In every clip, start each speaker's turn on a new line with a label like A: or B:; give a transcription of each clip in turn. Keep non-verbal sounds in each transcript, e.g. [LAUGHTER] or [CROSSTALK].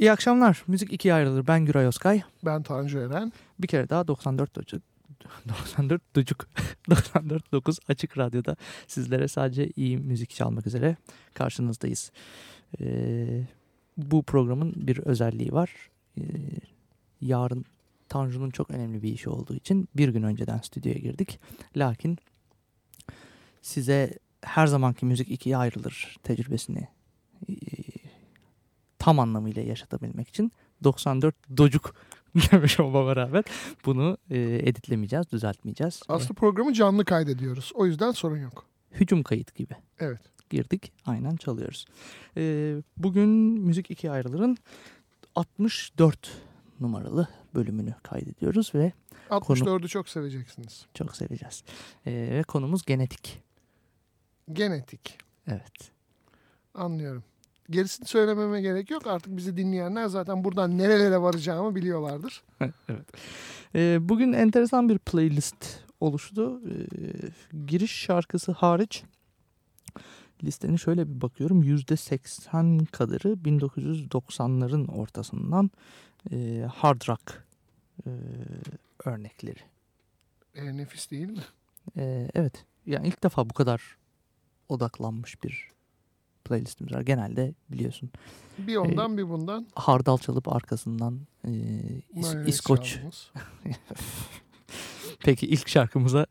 A: İyi akşamlar. Müzik ikiye ayrılır. Ben Güray Oskay.
B: Ben Tanju Eren.
A: Bir kere daha 94 çocuk 94 çocuk 94 9 açık radyoda sizlere sadece iyi müzik çalmak üzere karşınızdayız. Ee, bu programın bir özelliği var. Ee, yarın Tanju'nun çok önemli bir işi olduğu için bir gün önceden stüdyoya girdik. Lakin size her zamanki müzik ikiye ayrılır tecrübesini e, tam anlamıyla yaşatabilmek için 94 docuk [LAUGHS] demiş olmama rağmen bunu e, editlemeyeceğiz, düzeltmeyeceğiz.
B: Aslında programı canlı kaydediyoruz. O yüzden sorun yok.
A: Hücum kayıt gibi.
B: Evet.
A: Girdik, aynen çalıyoruz. E, bugün Müzik ikiye ayrılırın 64 numaralı bölümünü kaydediyoruz ve
B: 64'ü çok seveceksiniz.
A: çok seveceğiz. E, ve konumuz genetik.
B: Genetik.
A: Evet.
B: Anlıyorum. Gerisini söylememe gerek yok. Artık bizi dinleyenler zaten buradan nerelere varacağımı biliyorlardır. [LAUGHS]
A: evet. Ee, bugün enteresan bir playlist oluştu. Ee, giriş şarkısı hariç listenin şöyle bir bakıyorum. %80 kadarı 1990'ların ortasından e, hard rock e, örnekleri.
B: E, nefis değil mi?
A: E, evet. Yani ilk defa bu kadar odaklanmış bir playlistimiz var. Genelde biliyorsun.
B: Bir ondan bir bundan.
A: Hardal çalıp arkasından e, İs- İskoç. [LAUGHS] Peki ilk şarkımıza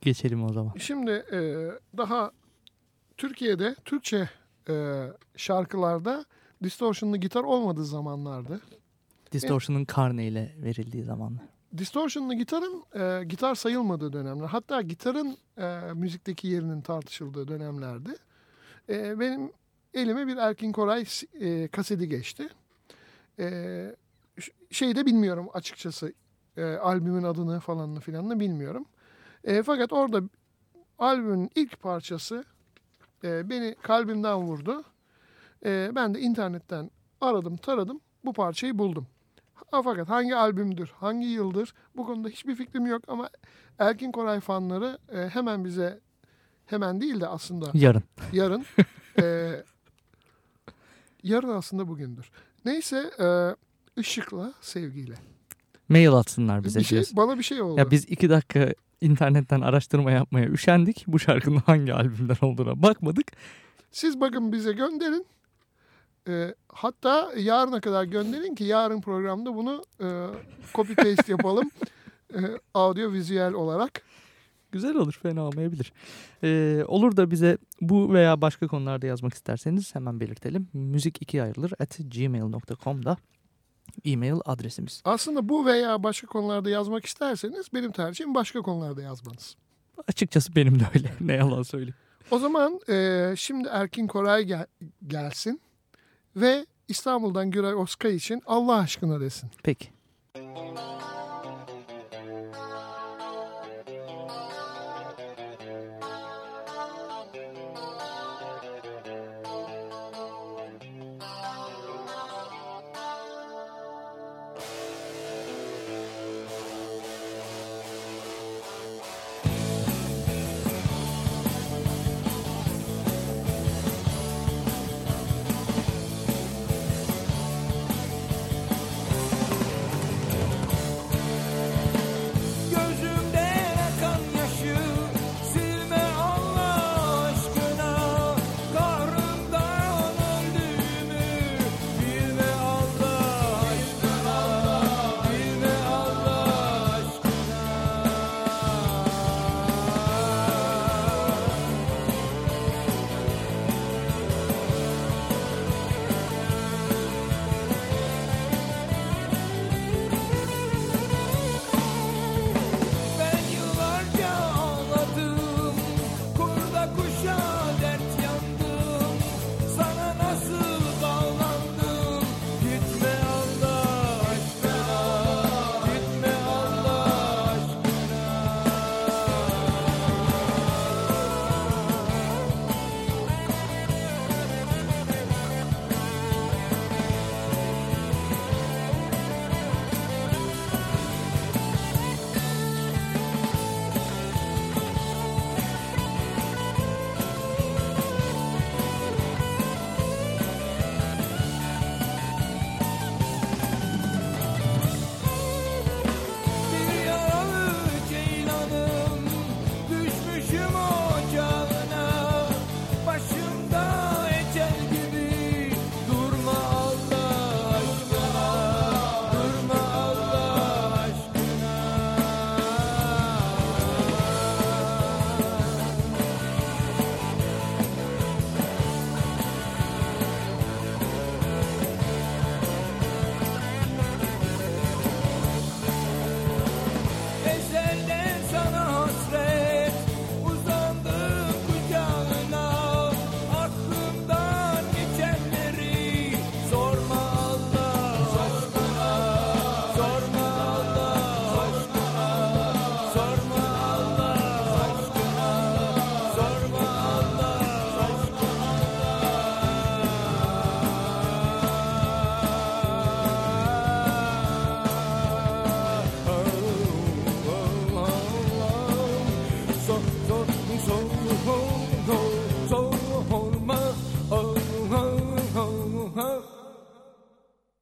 A: geçelim o zaman.
B: Şimdi e, daha Türkiye'de Türkçe e, şarkılarda distortion'lı gitar olmadığı zamanlardı.
A: Distortion'ın karne ile verildiği zamanlar.
B: Distortion'lı gitarın e, gitar sayılmadığı dönemler. Hatta gitarın e, müzikteki yerinin tartışıldığı dönemlerdi. E, benim elime bir Erkin Koray e, kaseti geçti. E, ş- şey de bilmiyorum açıkçası. E, albümün adını falanını filanını bilmiyorum. E, fakat orada albümün ilk parçası e, beni kalbimden vurdu. E, ben de internetten aradım taradım bu parçayı buldum. Ha, fakat hangi albümdür, hangi yıldır bu konuda hiçbir fikrim yok ama Erkin Koray fanları e, hemen bize hemen değil de aslında
A: Yarın.
B: yarın [LAUGHS] e, yarın aslında bugündür. Neyse e, ışıkla sevgiyle.
A: Mail atsınlar bize
B: Bir şey,
A: diyorsun.
B: bana bir şey oldu.
A: Ya biz iki dakika internetten araştırma yapmaya üşendik. Bu şarkının hangi albümden olduğuna bakmadık.
B: Siz bakın bize gönderin. E, hatta yarına kadar gönderin ki yarın programda bunu e, copy paste yapalım. [LAUGHS] e, audio vizüel olarak.
A: Güzel olur fena olmayabilir. Ee, olur da bize bu veya başka konularda yazmak isterseniz hemen belirtelim. Müzik iki ayrılır at gmail.com'da e-mail adresimiz.
B: Aslında bu veya başka konularda yazmak isterseniz benim tercihim başka konularda yazmanız.
A: Açıkçası benim de öyle. ne yalan söyleyeyim.
B: O zaman e, şimdi Erkin Koray gel- gelsin ve İstanbul'dan Güray Oskay için Allah aşkına desin.
A: Peki.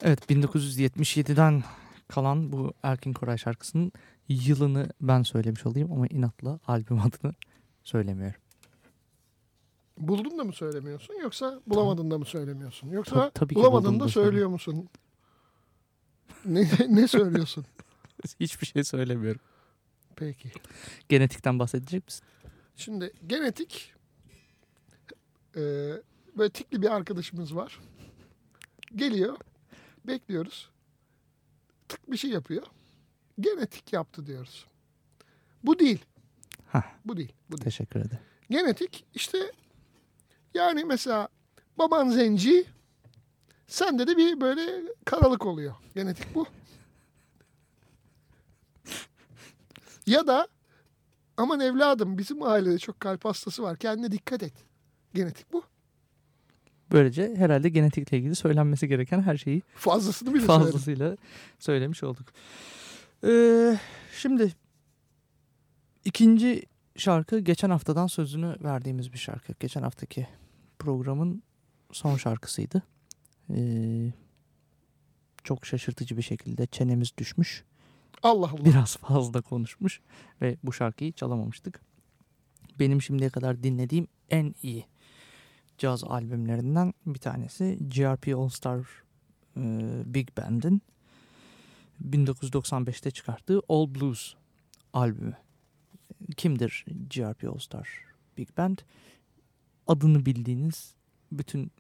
A: Evet 1977'den kalan bu Erkin Koray şarkısının yılını ben söylemiş olayım ama inatla albüm adını söylemiyorum.
B: Buldun da mı söylemiyorsun yoksa bulamadın da mı söylemiyorsun? Yoksa
A: Ta- tabii
B: bulamadın da söylüyor musun? Ne, ne söylüyorsun? [LAUGHS]
A: Hiçbir şey söylemiyorum.
B: Peki.
A: Genetikten bahsedecek misin?
B: Şimdi genetik e, böyle tikli bir arkadaşımız var. Geliyor. Bekliyoruz. Tık bir şey yapıyor. Genetik yaptı diyoruz. Bu değil.
A: Hah.
B: Bu değil. Bu değil.
A: Teşekkür ederim.
B: Genetik işte yani mesela baban zenci sende de bir böyle karalık oluyor. Genetik bu. [LAUGHS] ya da aman evladım bizim ailede çok kalp hastası var kendine dikkat et. Genetik bu.
A: Böylece herhalde genetikle ilgili söylenmesi gereken her şeyi
B: Fazlasını bile söyledim.
A: fazlasıyla söylemiş olduk. Ee, şimdi ikinci şarkı geçen haftadan sözünü verdiğimiz bir şarkı. Geçen haftaki programın son şarkısıydı. Ee, çok şaşırtıcı bir şekilde çenemiz düşmüş.
B: Allah Allah.
A: Biraz fazla konuşmuş ve bu şarkıyı çalamamıştık. Benim şimdiye kadar dinlediğim en iyi caz albümlerinden bir tanesi GRP All Star e, Big Band'in 1995'te çıkarttığı All Blues albümü. Kimdir GRP All Star Big Band? Adını bildiğiniz bütün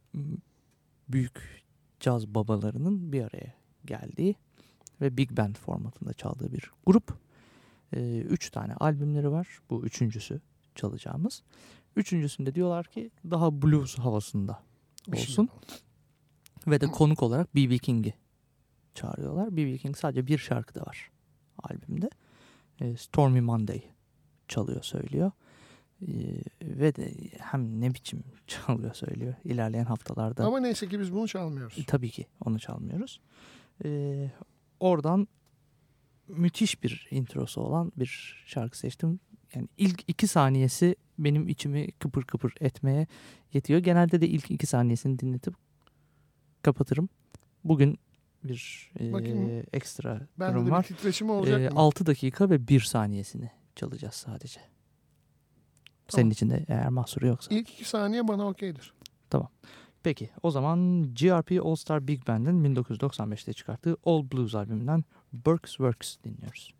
A: büyük caz babalarının bir araya geldiği ve Big Band formatında çaldığı bir grup. Ee, üç tane albümleri var. Bu üçüncüsü çalacağımız. Üçüncüsünde diyorlar ki daha blues havasında
B: şey
A: olsun. Ve de konuk olarak B.B. King'i çağırıyorlar. B.B. King sadece bir şarkı da var albümde. Ee, Stormy Monday çalıyor söylüyor. Ee, ve de hem ne biçim [LAUGHS] çalıyor söylüyor. İlerleyen haftalarda
B: Ama neyse ki biz bunu çalmıyoruz.
A: e, Tabii ki onu çalmıyoruz. Ee, oradan müthiş bir introsu olan bir şarkı seçtim. Yani ilk iki saniyesi benim içimi kıpır kıpır etmeye yetiyor. Genelde de ilk iki saniyesini dinletip kapatırım. Bugün bir e, ekstra
B: Bende
A: durum
B: de
A: var.
B: bir titreşim olacak
A: E,
B: mı?
A: 6 dakika ve 1 saniyesini çalacağız sadece. Senin
B: Tamam.
A: için de eğer mahsuru yoksa.
B: İlk iki saniye bana okeydir.
A: Peki o zaman GRP All Star Big Band'in 1995'te çıkarttığı All Blues albümünden Burks Works dinliyoruz.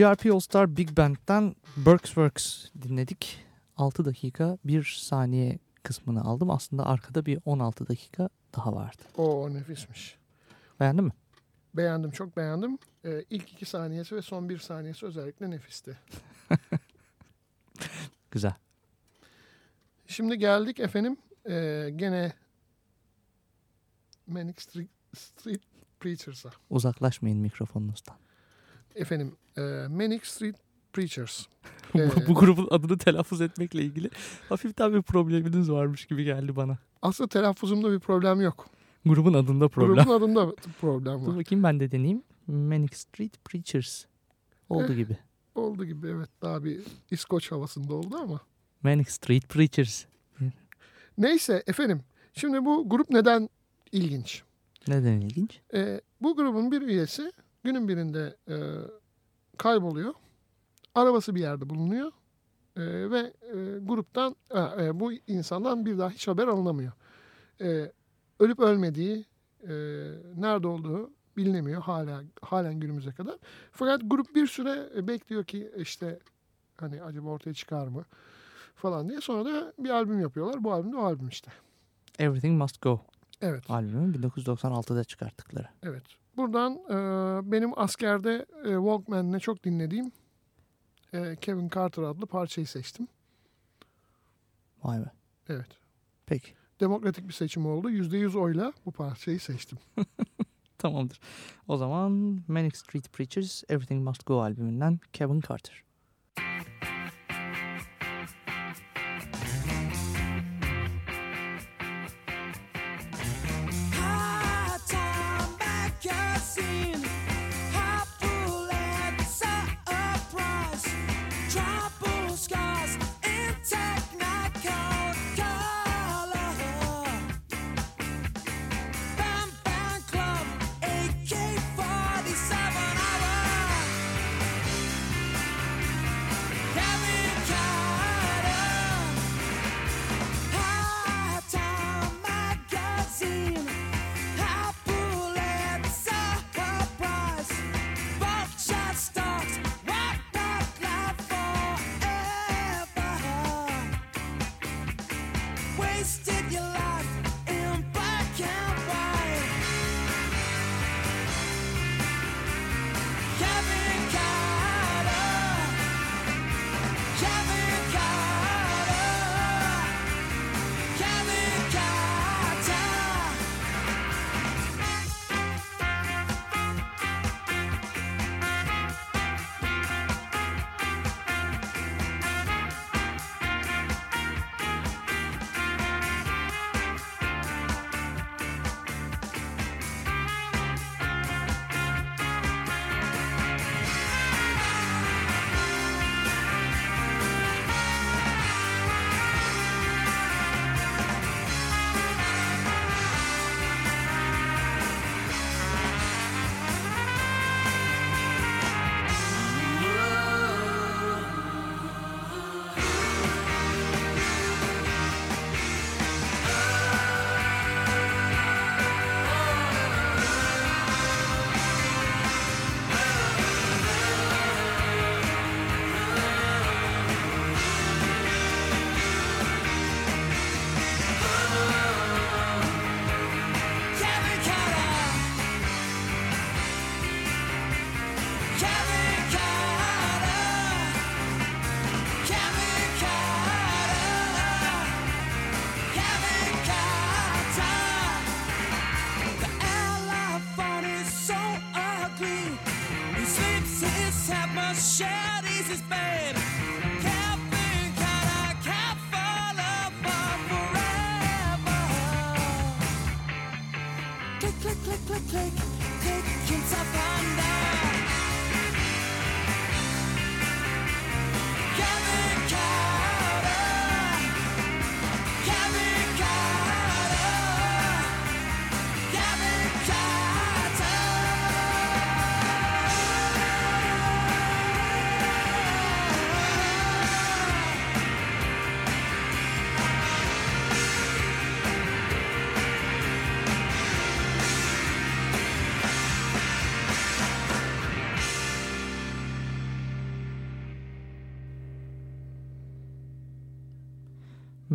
A: GRP All Star Big Band'den Works dinledik. 6 dakika 1 saniye kısmını aldım. Aslında arkada bir 16 dakika daha vardı.
B: O nefismiş.
A: Beğendin mi?
B: Beğendim, çok beğendim. Ee, ilk iki saniyesi ve son bir saniyesi özellikle nefisti. [LAUGHS]
A: Güzel.
B: Şimdi geldik efendim e, gene Manic Street, Street Preachers'a.
A: Uzaklaşmayın mikrofonunuzdan.
B: Efendim e, Manic Street Preachers. [LAUGHS]
A: bu,
B: Ee,
A: bu grubun adını telaffuz etmekle ilgili hafiften bir probleminiz varmış gibi geldi bana.
B: Aslında telaffuzumda bir problem yok.
A: Grubun adında problem.
B: Grubun adında problem
A: Dur
B: var.
A: bakayım ben de deneyeyim. Manic Street Preachers. Oldu
B: Eh.
A: gibi.
B: Oldu gibi evet daha bir İskoç havasında oldu ama.
A: Manic Street Preachers.
B: Neyse efendim şimdi bu grup neden ilginç?
A: Neden ilginç?
B: E, bu grubun bir üyesi günün birinde e, kayboluyor. Arabası bir yerde bulunuyor. E, ve e, gruptan e, bu insandan bir daha hiç haber alınamıyor. E, ölüp ölmediği, e, nerede olduğu bilinemiyor hala halen günümüze kadar. Fakat grup bir süre bekliyor ki işte hani acaba ortaya çıkar mı falan diye. Sonra da bir albüm yapıyorlar. Bu albüm de o albüm işte.
A: Everything Must Go
B: Evet.
A: albümü 1996'da çıkarttıkları.
B: Evet. Buradan e, benim askerde e, Walkman'le çok dinlediğim e, Kevin Carter adlı parçayı seçtim.
A: Vay be.
B: Evet.
A: Peki.
B: Demokratik bir seçim oldu. %100 oyla bu parçayı seçtim. [LAUGHS]
A: Tamamdır. O zaman Manic Street Preachers Everything Must Go albümünden Kevin Carter.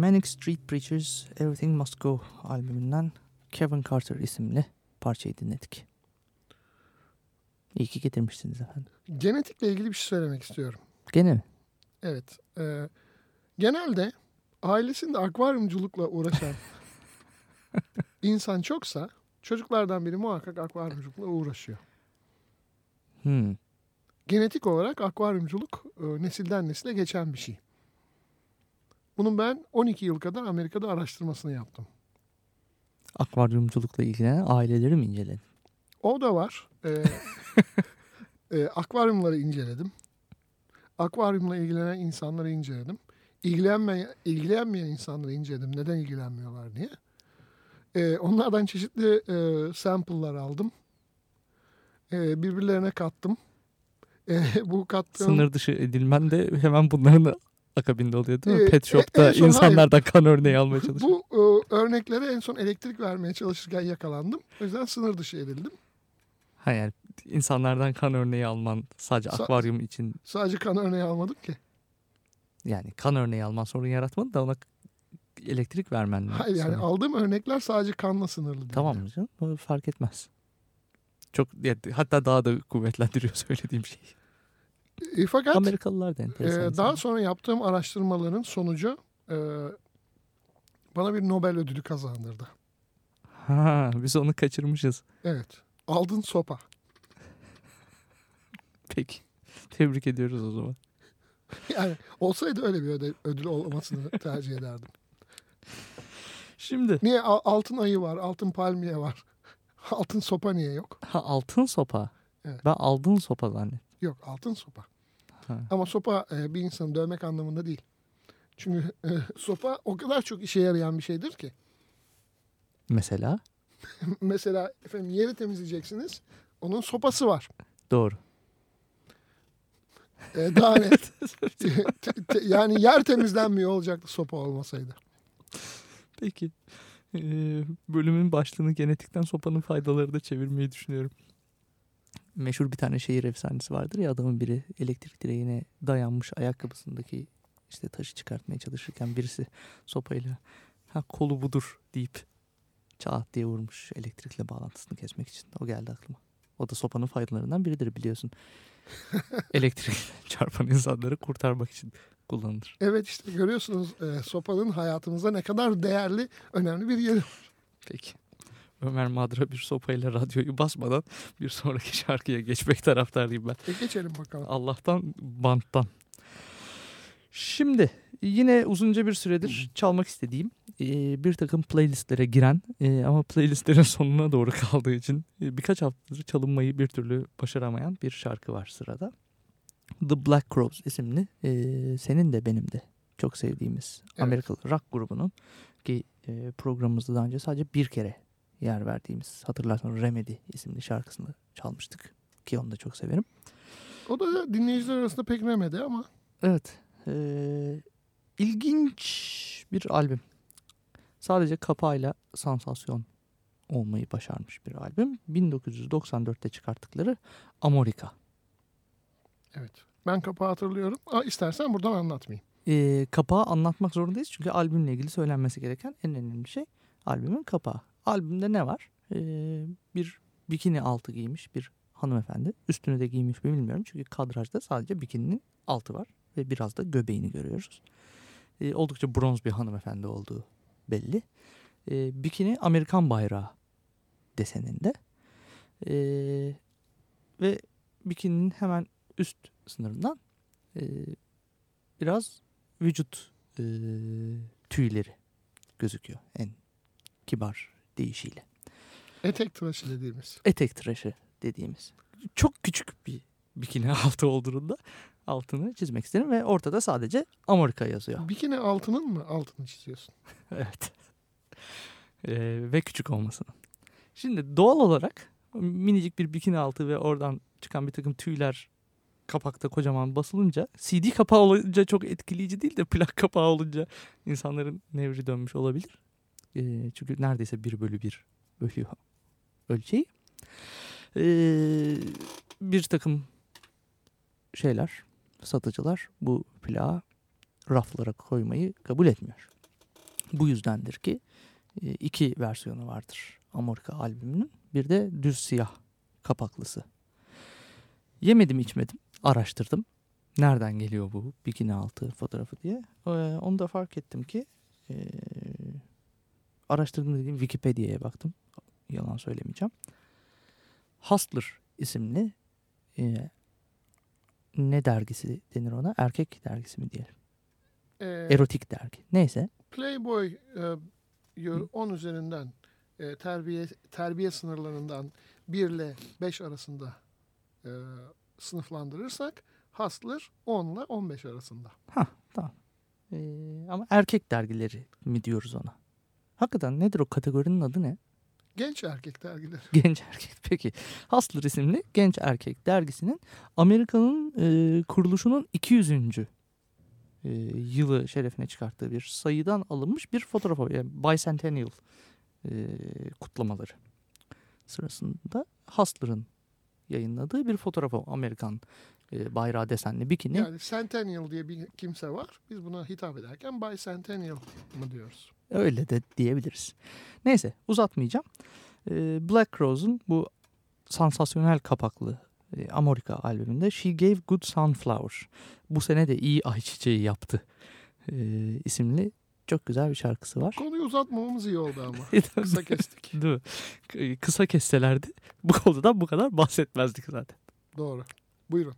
A: Manic Street Preachers Everything Must Go albümünden Kevin Carter isimli parçayı dinledik. İyi ki getirmişsiniz efendim.
B: Genetikle ilgili bir şey söylemek istiyorum.
A: Gene mi?
B: Evet. e, genelde ailesinde akvaryumculukla uğraşan [LAUGHS] insan çoksa çocuklardan biri muhakkak akvaryumculukla uğraşıyor.
A: Hmm.
B: Genetik olarak akvaryumculuk e, nesilden nesile geçen bir şey. Bunun ben 12 yıl kadar Amerika'da araştırmasını yaptım.
A: Akvaryumculukla ilgilenen aileleri mi inceledin?
B: O da var. E, [LAUGHS] e, akvaryumları inceledim. Akvaryumla ilgilenen insanları inceledim. İlgilenmeyen, ilgilenmeyen insanları inceledim. Neden ilgilenmiyorlar diye. E, onlardan çeşitli e, sample'lar aldım. E, birbirlerine kattım. E, [LAUGHS] bu kattığım...
A: Sınır dışı edilmen de hemen bunların akabinde oluyor değil mi?
B: Ee,
A: Pet
B: e-
A: Shop'ta
B: en son
A: insanlardan kan örneği almaya çalışıyor.
B: Bu e, örneklere en son elektrik vermeye çalışırken yakalandım. O yüzden sınır dışı edildim.
A: Ha yani insanlardan kan örneği alman sadece
B: Sa-
A: akvaryum için
B: Sadece kan örneği almadım ki.
A: yani kan örneği alman sorun yaratmadı da ona elektrik vermen
B: Hayır yani
A: sorun.
B: aldığım örnekler sadece kanla sınırlı değil.
A: Tamam mı canım? O fark etmez. Çok hatta daha da kuvvetlendiriyor [LAUGHS] söylediğim şey.
B: E, fakat
A: Amerikalılar da
B: e, daha sonra yaptığım araştırmaların sonucu e, bana bir Nobel ödülü kazandırdı.
A: Ha, biz onu kaçırmışız.
B: Evet. Aldın sopa.
A: Peki. Tebrik ediyoruz o zaman.
B: Yani olsaydı öyle bir öde- ödül olmasını tercih ederdim.
A: Şimdi
B: Niye Al- altın ayı var, altın palmiye var. [LAUGHS] Altın sopa niye yok?
A: ha, altın sopa.
B: Evet.
A: Ben aldın sopa zannettim.
B: Yok altın sopa.
A: Ha.
B: Ama sopa e, bir insanı dövmek anlamında değil. Çünkü e, sopa o kadar çok işe yarayan bir şeydir ki.
A: Mesela [LAUGHS]
B: Mesela efendim yeri temizleyeceksiniz. Onun sopası var.
A: doğru.
B: E, daha net. [LAUGHS] [LAUGHS] Yani yer temizlenmiyor olacaktı sopa olmasaydı.
A: Peki. Ee, bölümün başlığını genetikten sopanın faydaları da çevirmeyi düşünüyorum. Meşhur bir tane şehir efsanesi vardır ya adamın biri elektrik direğine dayanmış ayakkabısındaki işte taşı çıkartmaya çalışırken birisi sopayla ha kolu budur deyip çat diye vurmuş elektrikle bağlantısını kesmek için. O geldi aklıma. O da sopanın faydalarından biridir biliyorsun. [LAUGHS] Elektrik çarpan insanları kurtarmak için kullanılır.
B: Evet işte görüyorsunuz e, sopanın hayatımızda ne kadar değerli, önemli bir yeri.
A: Peki. Ömer Madra bir sopayla radyoyu basmadan bir sonraki şarkıya geçmek taraftarıyım ben.
B: E, geçelim bakalım.
A: Allah'tan banttan. Şimdi yine uzunca bir süredir çalmak istediğim e, bir takım playlistlere giren e, ama playlistlerin [LAUGHS] sonuna doğru kaldığı için e, birkaç haftadır çalınmayı bir türlü başaramayan bir şarkı var sırada. The Black Crowes isimli e, senin de benim de çok sevdiğimiz
B: Evet.
A: Amerikalı rock grubunun ki e, programımızda daha önce sadece bir kere yer verdiğimiz hatırlarsan Remedy isimli şarkısını çalmıştık ki onu da çok severim.
B: O da dinleyiciler arasında pek memedi ama
A: Evet. Ee, ilginç bir albüm. Sadece kapağıyla sansasyon olmayı başarmış bir albüm. 1994'te çıkarttıkları Amorika.
B: evet. Ben kapağı hatırlıyorum. Aa, istersen buradan anlatmayayım.
A: Ee, kapağı anlatmak zorundayız çünkü albümle ilgili söylenmesi gereken en önemli şey albümün kapağı. Albümde ne var? Ee, bir bikini altı giymiş bir hanımefendi. Üstünü de giymiş mi bilmiyorum çünkü kadrajda sadece bikininin altı var ve biraz da göbeğini görüyoruz. Ee, oldukça bronz bir hanımefendi olduğu belli. Ee, bikini Amerikan bayrağı deseninde. Ee, ve bikininin hemen üst sınırından e, biraz vücut e, tüyleri gözüküyor en kibar deyişiyle.
B: Etek tıraşı dediğimiz.
A: Etek tıraşı dediğimiz. Çok küçük bir bikini [LAUGHS] altı olduğunda altını çizmek isterim ve ortada sadece Amerika yazıyor.
B: Bikini altının mı altını çiziyorsun? [LAUGHS]
A: Evet. Ee, ve küçük olmasının. Şimdi doğal olarak minicik bir bikini altı ve oradan çıkan bir takım tüyler kapakta kocaman basılınca CD kapağı olunca çok etkileyici değil de plak kapağı olunca insanların nevri dönmüş olabilir. Çünkü neredeyse bir bölü bir bölüyor ölçeği. Bir takım şeyler, satıcılar bu plağı raflara koymayı kabul etmiyor. Bu yüzdendir ki iki versiyonu vardır Amorika albümünün. Bir de düz siyah kapaklısı. Yemedim içmedim. Araştırdım. Nereden geliyor bu bikini altı fotoğrafı diye. Ee, onu da fark ettim ki araştırdım dediğim Wikipedia'ya baktım. Yalan söylemeyeceğim. Hustler isimli e, ne dergisi denir ona? Erkek dergisi mi diyelim?
B: E,
A: Erotik dergi. Neyse.
B: Playboy e, yor- 10 üzerinden e, terbiye terbiye sınırlarından 1 ile 5 arasında e, sınıflandırırsak Hustler 10 ile 15 arasında.
A: Ha tamam. Ee, ama erkek dergileri mi diyoruz ona? Hakikaten nedir o kategorinin adı ne?
B: Genç erkek dergileri. [LAUGHS]
A: Genç erkek. Peki. Hustler isimli genç erkek dergisinin Amerika'nın e, kuruluşunun 200. e, yılı şerefine çıkarttığı bir sayıdan alınmış bir fotoğraf. Yani Bicentennial e, kutlamaları sırasında Hustler'ın yayınladığı bir fotoğrafı Amerikan e, bayrağı desenli bikini.
B: Yani Centennial diye bir kimse var. Biz buna hitap ederken Bicentennial mı diyoruz?
A: Öyle de diyebiliriz. Neyse uzatmayacağım. Ee, Black Rose'un bu sansasyonel kapaklı e, Amorika albümünde She Gave Good Sunflower. Bu sene de iyi ayçiçeği yaptı e, isimli çok güzel bir şarkısı var.
B: Konuyu uzatmamamız iyi oldu ama. [LAUGHS] Kısa kestik.
A: Değil mi? Kısa kesselerdi bu konudan bu kadar bahsetmezdik zaten.
B: Doğru. Buyurun.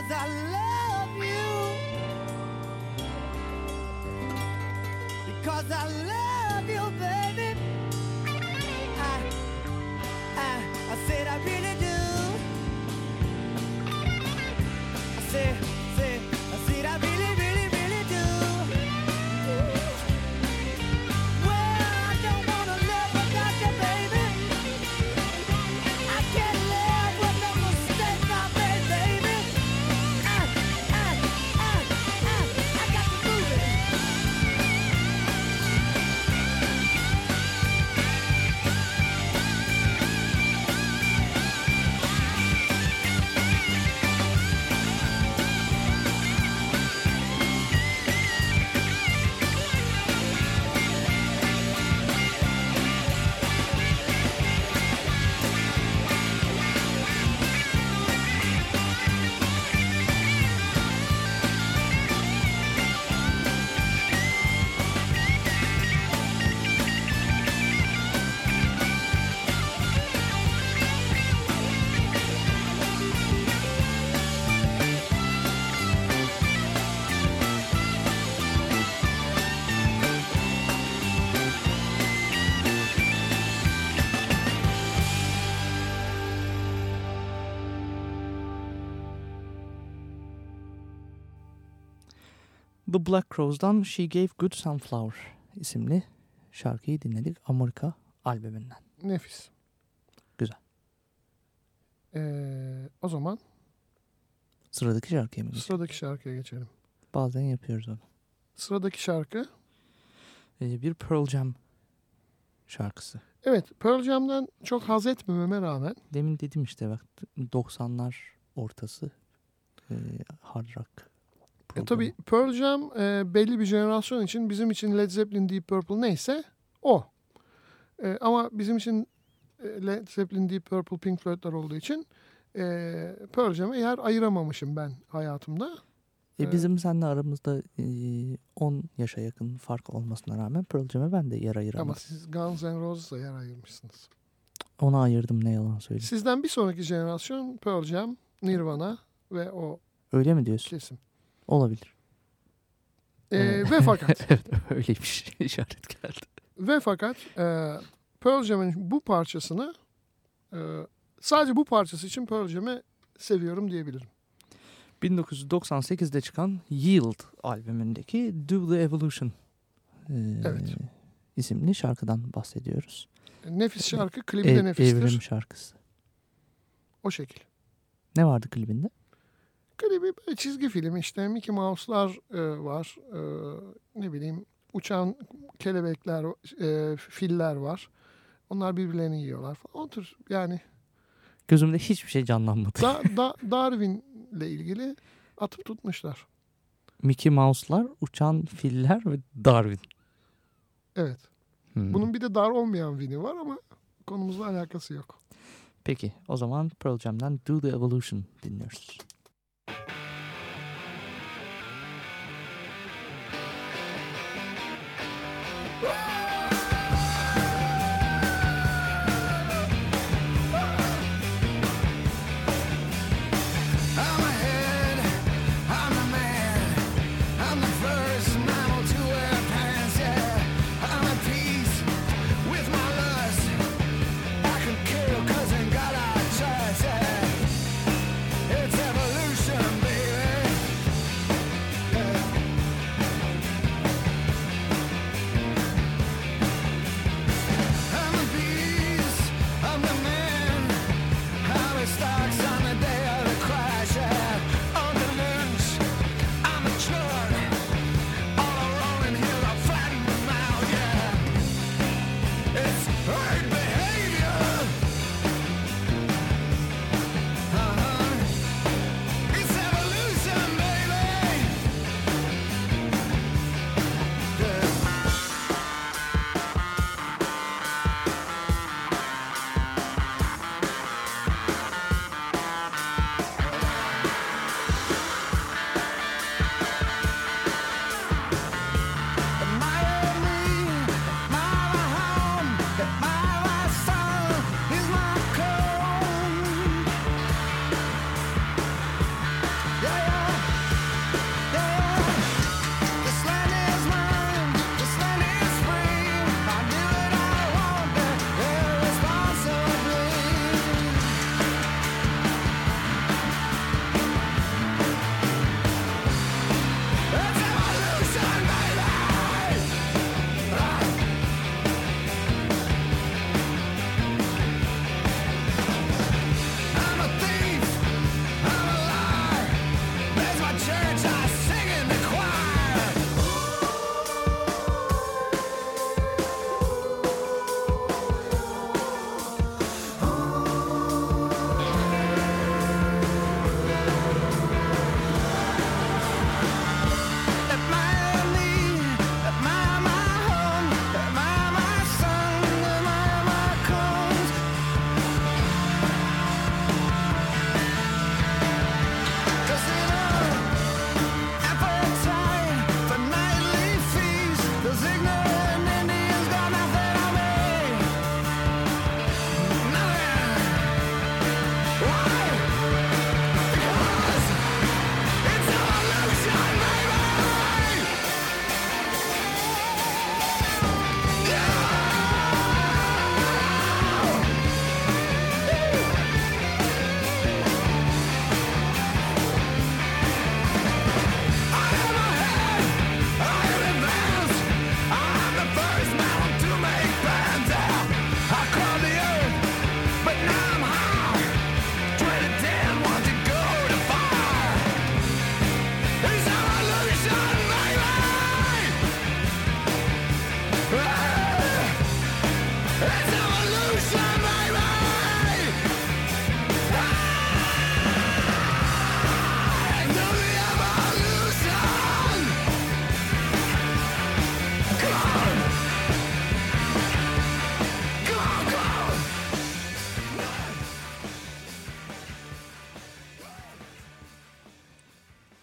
C: Because I love The
A: Black Crowes'dan She Gave Good Sunflower isimli şarkıyı dinledik Amerika albümünden.
B: Nefis.
A: Güzel.
B: Ee, o zaman
A: Sıradaki şarkıya mı geçelim?
B: sıradaki şarkıya geçelim.
A: Bazen yapıyoruz onu.
B: Sıradaki şarkı
A: Ee, bir Pearl Jam şarkısı.
B: Evet Pearl Jam'dan çok haz etmememe rağmen
A: Demin dedim işte bak 90'lar ortası e, hard rock.
B: E,
A: programı.
B: tabii Pearl Jam e, belli bir jenerasyon için bizim için Led Zeppelin Deep Purple neyse o. E, ama bizim için e, Led Zeppelin Deep Purple Pink Floyd'lar olduğu için e, Pearl Jam'a yer ayıramamışım ben hayatımda.
A: E, bizim seninle aramızda e, 10 yaşa yakın fark olmasına rağmen Pearl Jam'e ben de yer
B: Ama
A: ayıramadım.
B: siz Guns N' Roses'a yer ayırmışsınız.
A: Ona ayırdım ne yalan söyleyeyim.
B: Sizden bir sonraki jenerasyon Pearl Jam, Nirvana ve o
A: Öyle mi diyorsun?
B: kesim.
A: Olabilir.
B: E,
A: Evet.
B: ve fakat [LAUGHS]
A: evet öyleymiş [LAUGHS] işaret geldi.
B: Ve fakat e, Pearl Jam'in bu parçasını e, sadece bu parçası için Pearl Jam'i seviyorum diyebilirim.
A: 1998'de çıkan Yield albümündeki Do the Evolution e,
B: Evet.
A: isimli şarkıdan bahsediyoruz.
B: Nefis şarkı, klibi de nefistir.
A: evrim şarkısı.
B: O şekil.
A: Ne vardı klibinde?
B: Böyle çizgi film işte Mickey Mouse'lar e, var. E, ne bileyim uçan kelebekler, e, filler var. Onlar birbirlerini yiyorlar falan. O tür yani
A: Gözümde hiçbir şey canlanmadı.
B: da, [LAUGHS] da, Darwin'le ilgili atıp tutmuşlar.
A: Mickey Mouse'lar, uçan filler ve Darwin.
B: Evet.
A: Hmm.
B: Bunun bir de dar olmayan Winnie var ama konumuzla alakası yok.
A: Peki o zaman Pearl Jam'den Do the Evolution dinliyoruz.
C: Ah!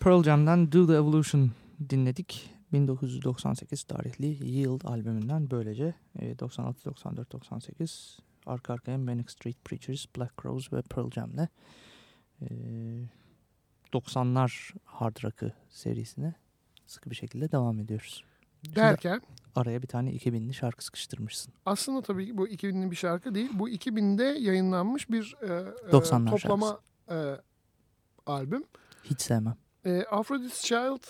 A: Pearl Jam'den Do The Evolution dinledik. 1998 tarihli Yield albümünden böylece e, 96, 94, 98 arka arkaya Manic Street Preachers, Black Crowes ve Pearl Jam'le e, 90'lar hard rock'ı serisine sıkı bir şekilde devam ediyoruz. Şimdi
B: Derken
A: araya bir tane 2000'li şarkı sıkıştırmışsın.
B: aslında tabii ki bu 2000'li bir şarkı değil. Bu 2000'de yayınlanmış bir e, e,
A: 90'lar
B: toplama e, albüm.
A: Hiç sevmem.
B: E, Aphrodite's Child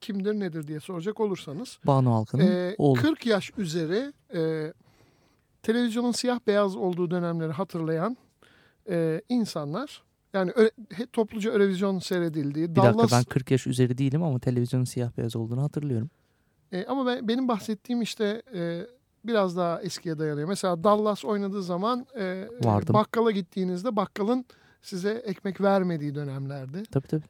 B: kimdir nedir diye soracak olursanız.
A: Banu Halkı'nın
B: e,
A: oğlu.
B: 40 yaş üzeri e, televizyonun siyah beyaz olduğu dönemleri hatırlayan e, insanlar. Yani ö- he- topluca Eurovision seyredildiği.
A: Bir dakika
B: Dallas,
A: ben 40 yaş üzeri değilim ama televizyonun siyah beyaz olduğunu hatırlıyorum.
B: E, ama ben, benim bahsettiğim işte e, biraz daha eskiye dayanıyor. Mesela Dallas oynadığı zaman e,
A: Vardım.
B: bakkala gittiğinizde bakkalın size ekmek vermediği dönemlerdi.
A: Tabii tabii.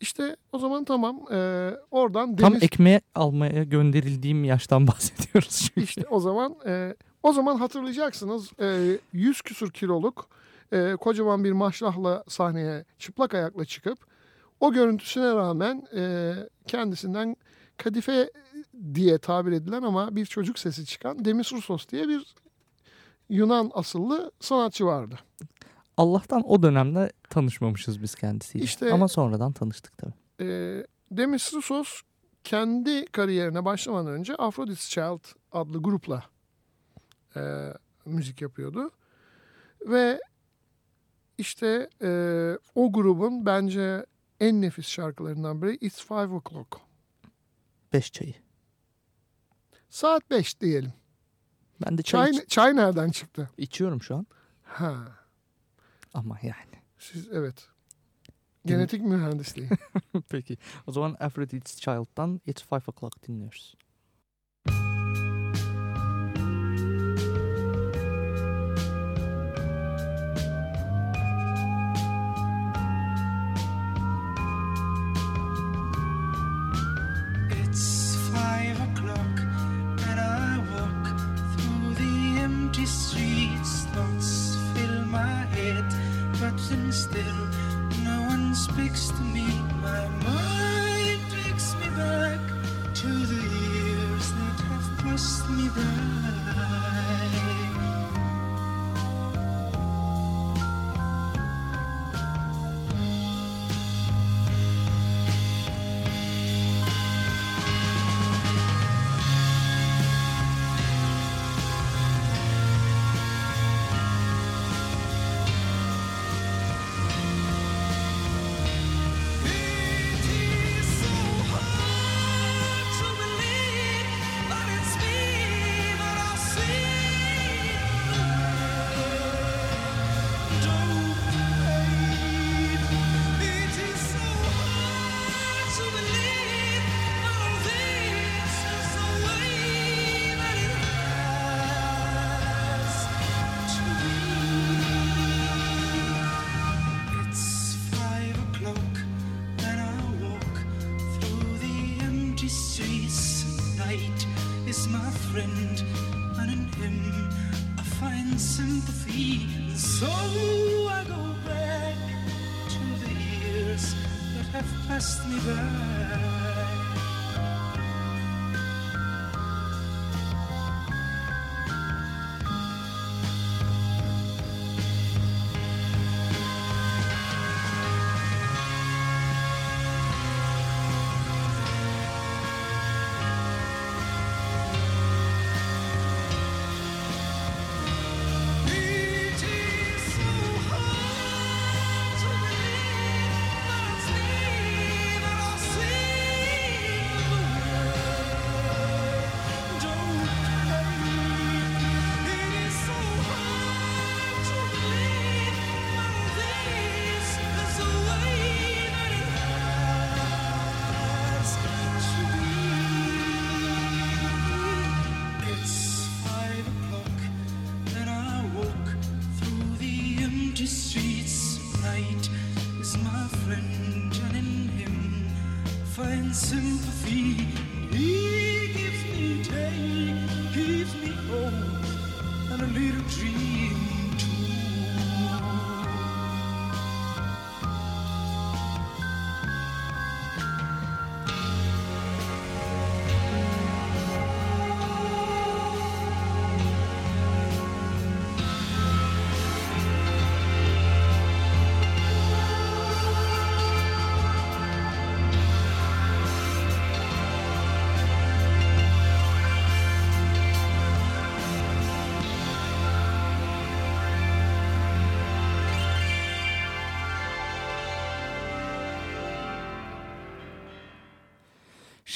B: İşte o zaman tamam e, oradan
A: Tam
B: deniz
A: ekmeğe almaya gönderildiğim yaştan [LAUGHS] bahsediyoruz çünkü.
B: işte o zaman e, o zaman hatırlayacaksınız e, 100 küsur kiloluk e, kocaman bir maşrahla sahneye çıplak ayakla çıkıp o görüntüsüne rağmen e, kendisinden kadife diye tabir edilen ama bir çocuk sesi çıkan Demis Roussos diye bir Yunan asıllı sanatçı vardı.
A: Allah'tan o dönemde tanışmamışız biz kendisiyle.
B: İşte-
A: Ama sonradan tanıştık tabii.
B: E, Demis Roussos kendi kariyerine başlamadan önce Aphrodite's Child adlı grupla e, müzik yapıyordu. Ve işte e, o grubun bence en nefis şarkılarından biri It's Five O'Clock.
A: Beş çayı.
B: Saat 5 diyelim.
A: Ben de çay,
B: Çay,
A: iç-
B: çay nereden çıktı?
A: içiyorum şu an.
B: Ha,
A: Ama yani.
B: siz evet. Genetik mühendisliği. [LAUGHS]
A: Peki. O zaman Aphrodite's Child'dan It's Five O'Clock dinliyoruz.
D: little is my friend, and in him I find sympathy. So I go back to the years that have passed me by.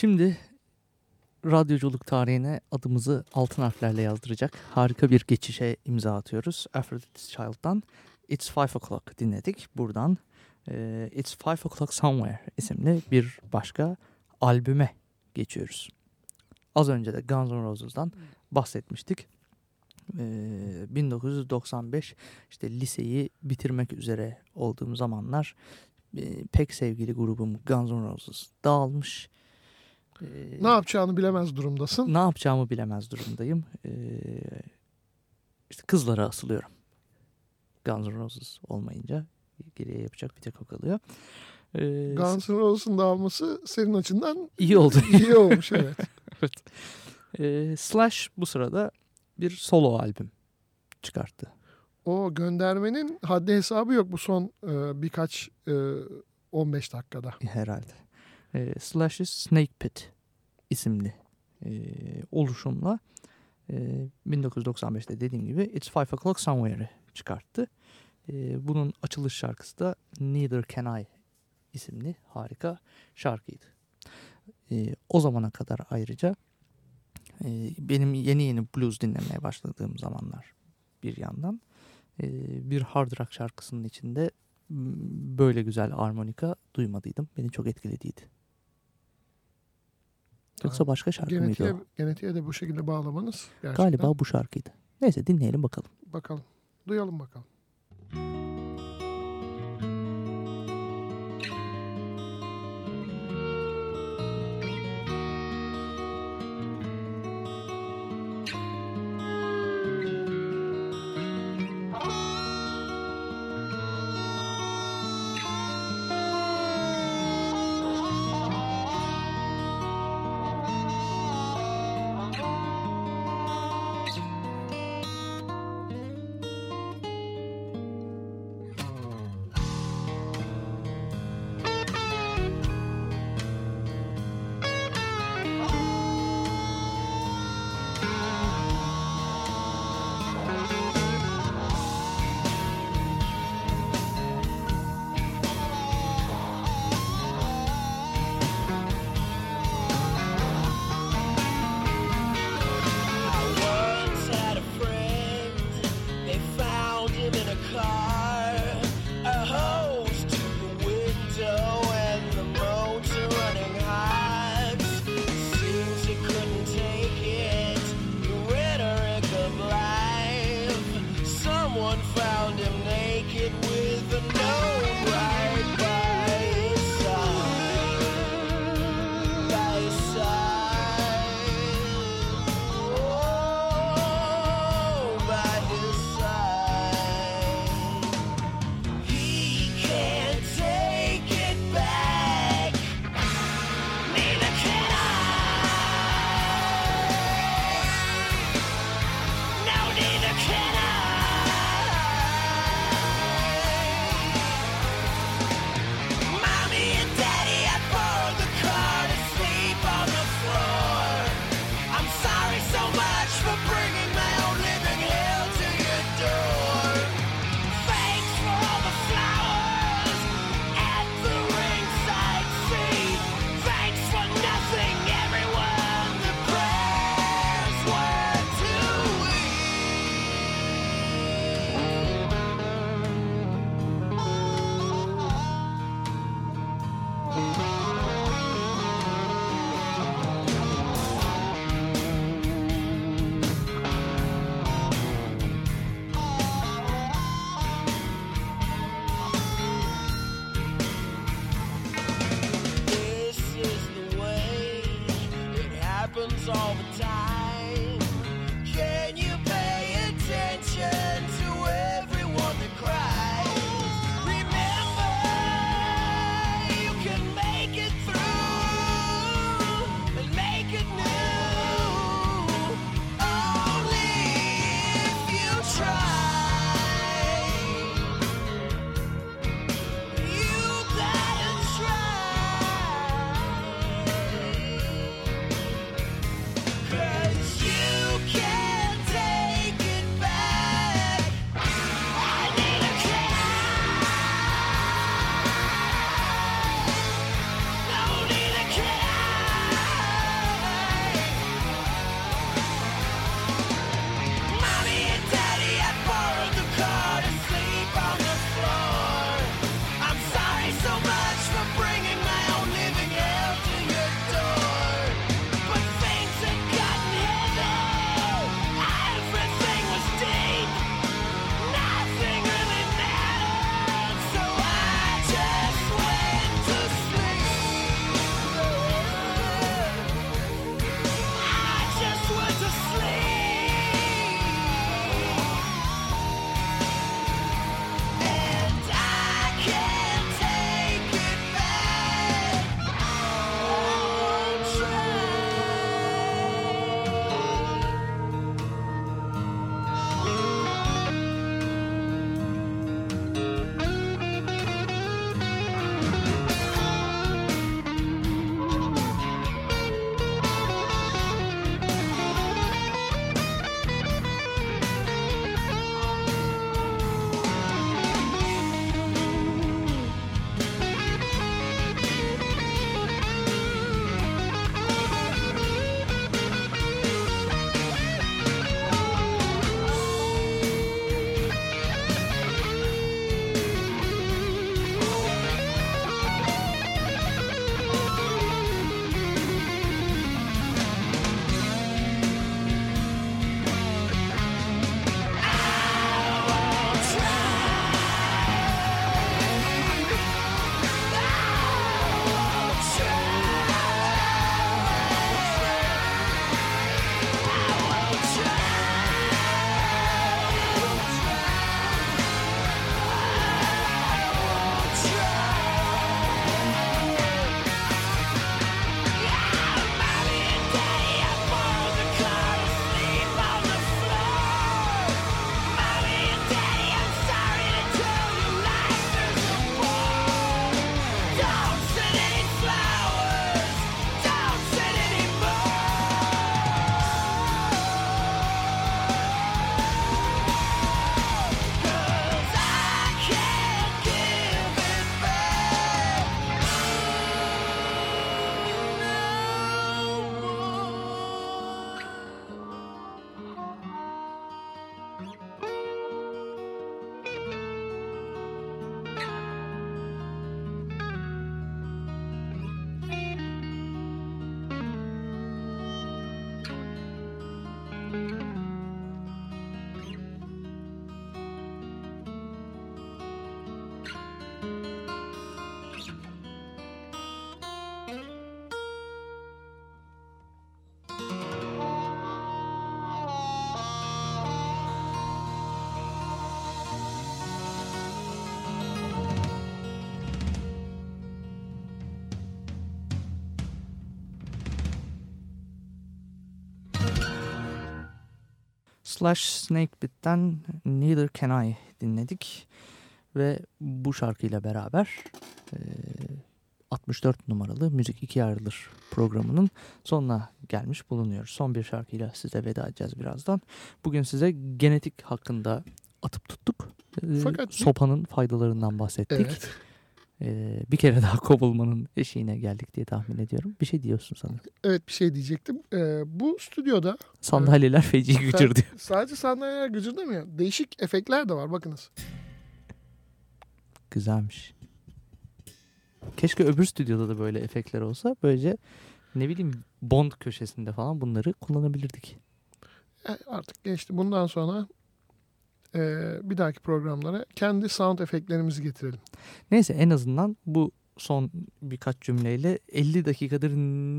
A: Şimdi radyoculuk tarihine adımızı altın harflerle yazdıracak harika bir geçişe imza atıyoruz. Aphrodite's Child'dan It's Five O'Clock dinledik. Buradan e, It's Five O'Clock Somewhere isimli bir başka albüme geçiyoruz. Az önce de Guns N' Roses'dan bahsetmiştik. E, 1995 işte liseyi bitirmek üzere olduğum zamanlar e, pek sevgili grubum Guns N' Roses dağılmış. E,
B: Ne yapacağını bilemez durumdasın.
A: ne yapacağımı bilemez durumdayım. Ee, işte kızlara asılıyorum. Guns N' Roses olmayınca geriye yapacak bir tek o kalıyor. Ee,
B: Guns N' Roses'un dağılması senin açından
A: iyi oldu. [LAUGHS]
B: iyi olmuş evet. [LAUGHS]
A: evet. Ee, Slash bu sırada bir solo albüm çıkarttı.
B: O göndermenin haddi hesabı yok bu son e, birkaç e, 15 dakikada.
A: herhalde. E, Slash's Snake Pit isimli e, oluşumla e, 1995'te dediğim gibi It's Five O'Clock Somewhere'ı çıkarttı. E, bunun açılış şarkısı da Neither Can I isimli harika şarkıydı. E, o zamana kadar ayrıca e, benim yeni yeni blues dinlemeye başladığım zamanlar bir yandan e, bir hard rock şarkısının içinde böyle güzel armonika duymadıydım. Beni çok etkilediydi. Yoksa başka şarkı
B: Genetiğe,
A: mıydı o?
B: genetiğe de bu şekilde bağlamanız gerçekten.
A: Galiba bu şarkıydı. Neyse dinleyelim bakalım.
B: Bakalım. Duyalım bakalım.
E: once
A: Slash Snakebit'ten Neither Can I dinledik. Ve bu şarkıyla beraber e, 64 numaralı Müzik İkiye Ayrılır programının sonuna gelmiş bulunuyoruz. Son bir şarkıyla size veda edeceğiz birazdan. Bugün size genetik hakkında atıp tuttuk.
F: Fakat-
A: sopanın faydalarından bahsettik.
F: Evet.
A: E, bir kere daha [LAUGHS] kovulmanın eşiğine geldik diye tahmin ediyorum. Bir şey diyorsun sanırım.
F: Evet bir şey diyecektim. Ee, bu stüdyoda
A: Sandalyeler feci [LAUGHS] gücür diyor.
F: sadece sandalyeler gıcırdamıyor. Değişik efektler de var bakınız.
A: Güzelmiş. Keşke öbür stüdyoda da böyle efektler olsa. Böylece ne bileyim Bond köşesinde falan bunları kullanabilirdik.
F: E, artık geçti. Bundan sonra e, bir dahaki programlara kendi sound efektlerimizi getirelim.
A: Neyse en azından bu son birkaç cümleyle 50 dakikadır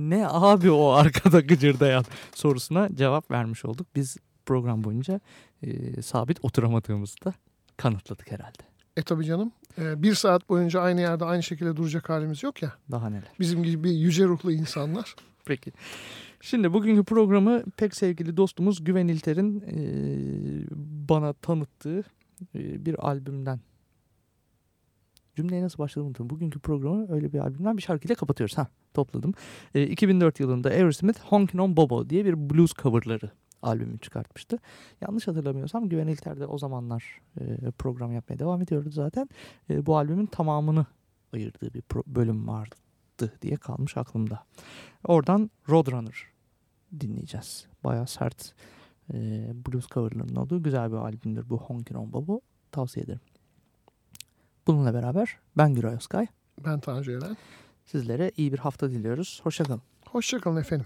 A: ne abi o arkada gıcırdayan sorusuna cevap vermiş olduk. Biz program boyunca e, sabit oturamadığımızı da kanıtladık herhalde.
F: E tabii canım. e, bir saat boyunca aynı yerde aynı şekilde duracak halimiz yok ya.
A: Daha neler.
F: Bizim gibi yüce ruhlu insanlar. [LAUGHS]
A: Peki. Şimdi bugünkü programı pek sevgili dostumuz Güven İlter'in e, bana tanıttığı e, bir albümden cümleye nasıl başladığımı unuttum. Bugünkü programı öyle bir albümden bir şarkıyla kapatıyoruz. Ha topladım. E, 2004 yılında Aerosmith Honkin' on Bobo diye bir blues coverları albümü çıkartmıştı. Yanlış hatırlamıyorsam Güven İlter o zamanlar e, program yapmaya devam ediyordu zaten. E, bu albümün tamamını ayırdığı bir bölüm vardı diye kalmış aklımda. Oradan Roadrunner dinleyeceğiz. Baya sert e, blues coverlarının olduğu güzel bir albümdür bu Honkin' on Bobo. Tavsiye ederim. Bununla beraber ben Güray Özkay.
F: Ben Tanju Eren.
A: Sizlere iyi bir hafta diliyoruz. Hoşçakalın.
F: Hoşçakalın efendim.